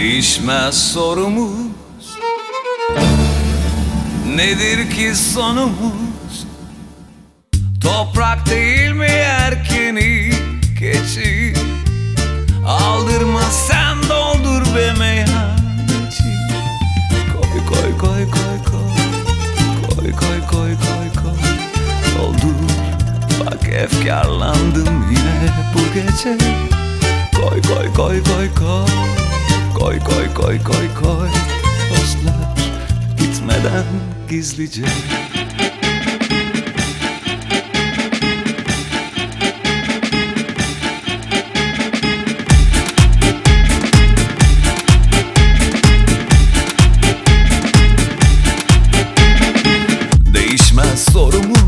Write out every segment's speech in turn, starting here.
Değişmez sorumuz. Nedir ki sonumuz? Toprak değil mi erkeni keçi? Aldırma sen doldur be meyhaneci Koy koy koy koy koy. Koy koy koy koy koy. Doldur. Bak efkarlandım yine bu gece. Koy koy koy koy koy Koy koy koy koy koy. Dostlar gitmeden gizlice. Değişmez sorumuz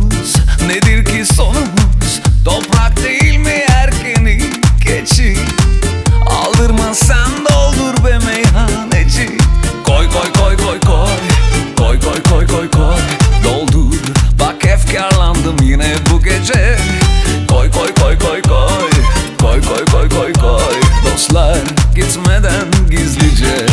gitmeden gizlice.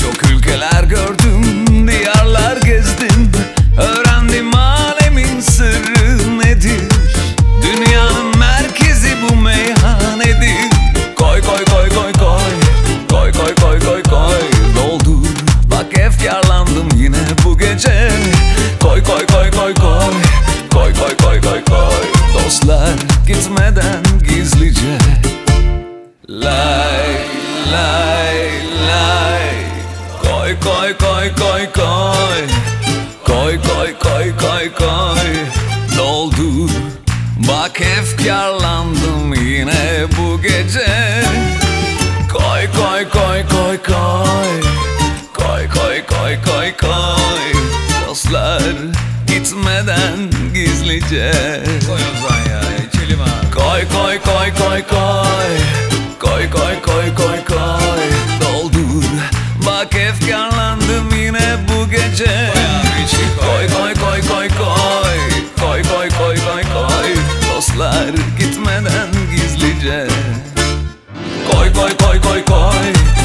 Çok ülkeler gördüm, diyarlar gezdim. Öğrendim alemin sırrı nedir? Dünyanın merkezi bu meyhanedir Koy koy koy koy koy. Koy koy koy koy koy. Doldur Bak efkarlandım yine bu gece. Koy koy koy koy koy Koy koy koy koy koy Dostlar gitmeden gizlice Lay lay lay Koy koy koy koy koy Koy koy koy koy koy Doldur Bak efkarlandım yine bu gece Koy koy koy koy koy Koy koy koy koy koy Dostlar gitmeden gizlice Koy o zaman ya içelim ha. Koy koy koy koy koy Koy koy koy koy koy Doldur Bak efkarlandım yine bu gece. Koy koy koy koy koy Koy koy koy koy koy Dostlar gitmeden gizlice Koy koy koy koy koy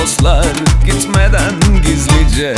dostlar gitmeden gizlice.